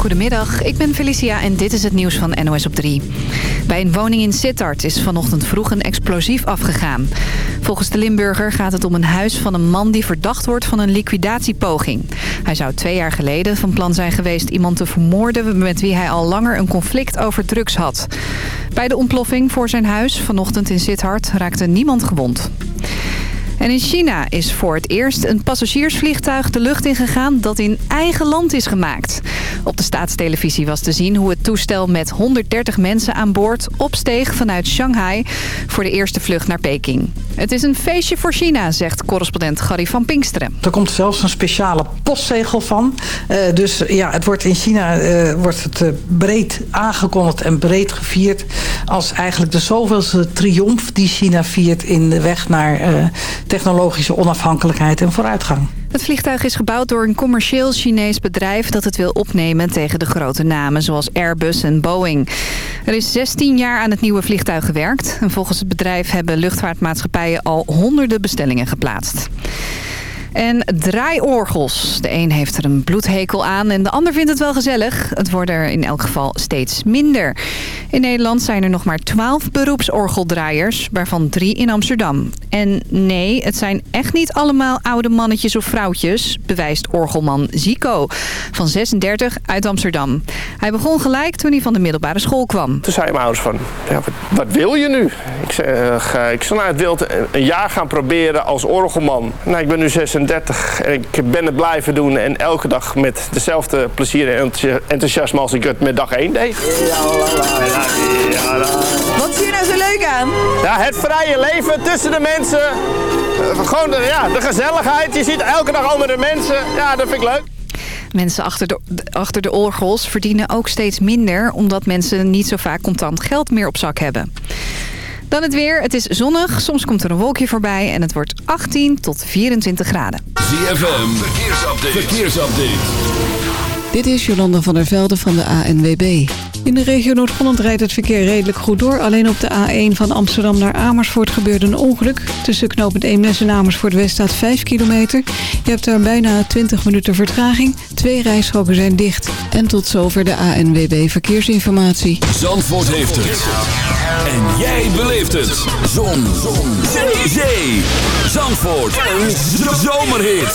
Goedemiddag, ik ben Felicia en dit is het nieuws van NOS op 3. Bij een woning in Sittard is vanochtend vroeg een explosief afgegaan. Volgens de Limburger gaat het om een huis van een man die verdacht wordt van een liquidatiepoging. Hij zou twee jaar geleden van plan zijn geweest iemand te vermoorden... met wie hij al langer een conflict over drugs had. Bij de ontploffing voor zijn huis vanochtend in Sittard raakte niemand gewond. En in China is voor het eerst een passagiersvliegtuig de lucht ingegaan dat in eigen land is gemaakt. Op de staatstelevisie was te zien hoe het toestel met 130 mensen aan boord opsteeg vanuit Shanghai voor de eerste vlucht naar Peking. Het is een feestje voor China, zegt correspondent Gary van Pinksteren. Er komt zelfs een speciale postzegel van. Uh, dus ja, het wordt in China uh, wordt het, uh, breed aangekondigd en breed gevierd... als eigenlijk de zoveelste triomf die China viert in de weg naar technologische onafhankelijkheid en vooruitgang. Het vliegtuig is gebouwd door een commercieel Chinees bedrijf... dat het wil opnemen tegen de grote namen zoals Airbus en Boeing. Er is 16 jaar aan het nieuwe vliegtuig gewerkt. En volgens het bedrijf hebben luchtvaartmaatschappijen al honderden bestellingen geplaatst. En draaiorgels. De een heeft er een bloedhekel aan en de ander vindt het wel gezellig. Het worden er in elk geval steeds minder. In Nederland zijn er nog maar 12 beroepsorgeldraaiers, waarvan drie in Amsterdam. En nee, het zijn echt niet allemaal oude mannetjes of vrouwtjes, bewijst orgelman Zico van 36 uit Amsterdam. Hij begon gelijk toen hij van de middelbare school kwam. Toen zeiden mijn ouders van, ja, wat, wil je nu? Ik zei, uh, ik het wild een jaar gaan proberen als orgelman. Nou, ik ben nu 36 en ik ben het blijven doen en elke dag met dezelfde plezier en enthousiasme als ik het met dag 1 deed. Wat zie je nou zo leuk aan? Ja, het vrije leven tussen de mensen. Gewoon de, ja, de gezelligheid. Je ziet elke dag andere mensen. Ja, dat vind ik leuk. Mensen achter de, achter de orgels verdienen ook steeds minder... omdat mensen niet zo vaak contant geld meer op zak hebben. Dan het weer. Het is zonnig. Soms komt er een wolkje voorbij. En het wordt 18 tot 24 graden. ZFM. Verkeersupdate. Verkeersupdate. Dit is Jolanda van der Velde van de ANWB. In de regio Noord-Holland rijdt het verkeer redelijk goed door. Alleen op de A1 van Amsterdam naar Amersfoort gebeurde een ongeluk. Tussen knooppunt Eemnes en Amersfoort West staat 5 kilometer. Je hebt daar bijna 20 minuten vertraging. Twee rijstroken zijn dicht. En tot zover de ANWB Verkeersinformatie. Zandvoort heeft het. En jij beleeft het. Zon. Zon. Zee. Zandvoort. Een zomerhit.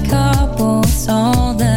like all that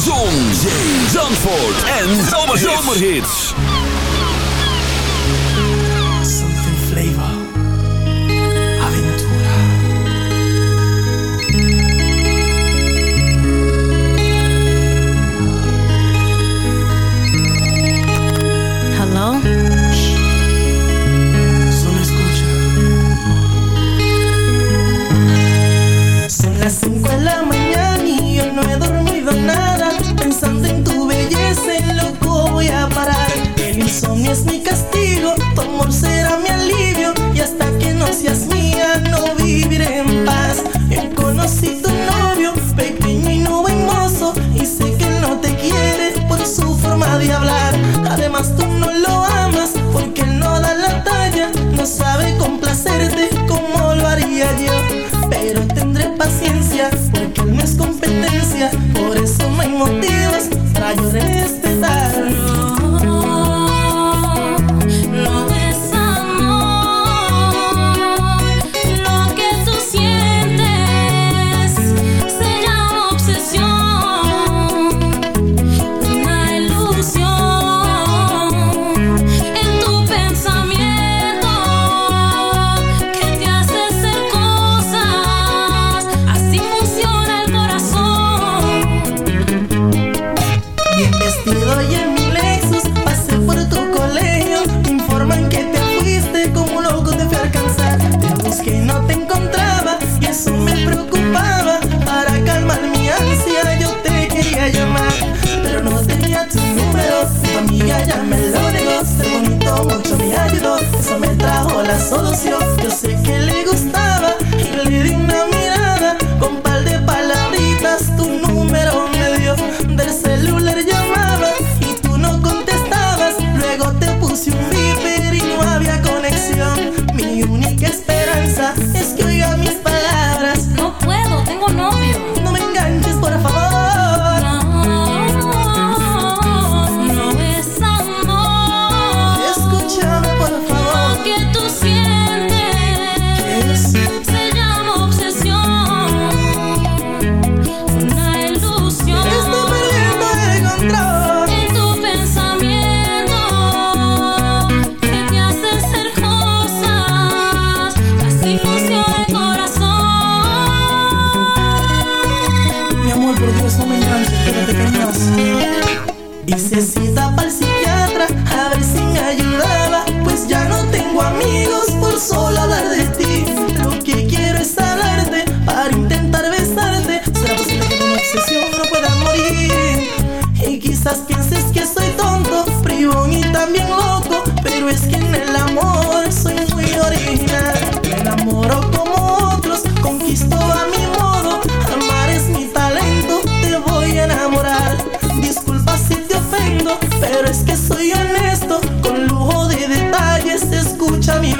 Zon, zandvoort en zomerhits.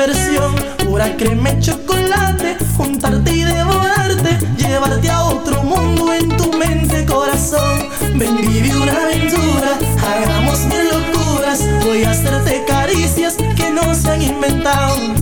diversión. Pura crema chocolate, juntarte y devorarte, llevarte a otro mundo en tu mente, corazón. Ven, vive una aventura, hagamos mil locuras. Voy a hacerte caricias que no se han inventado.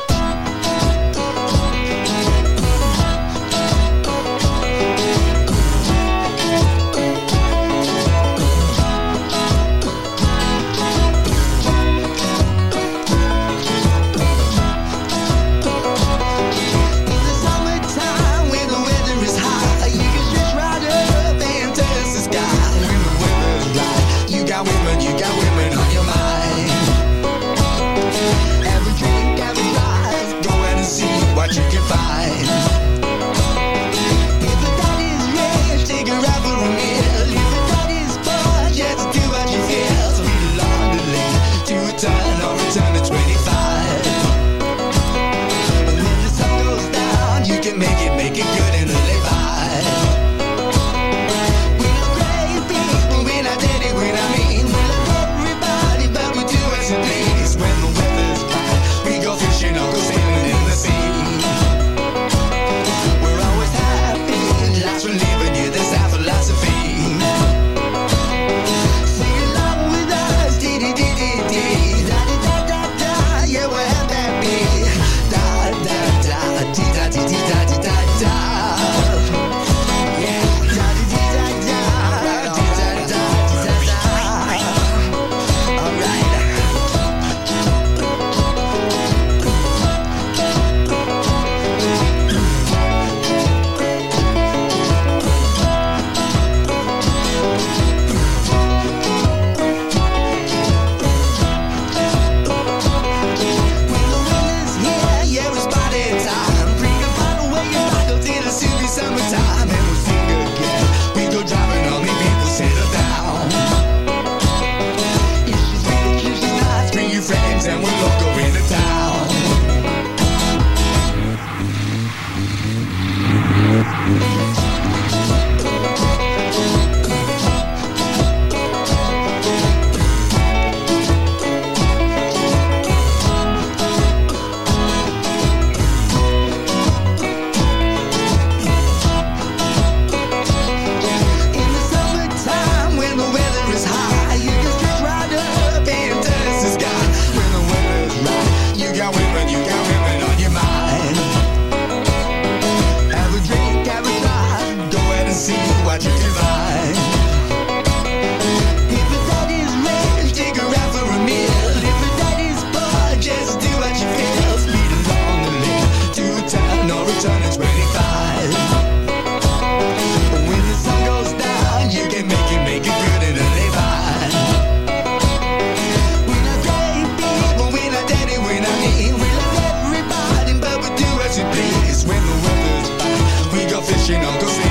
she knows.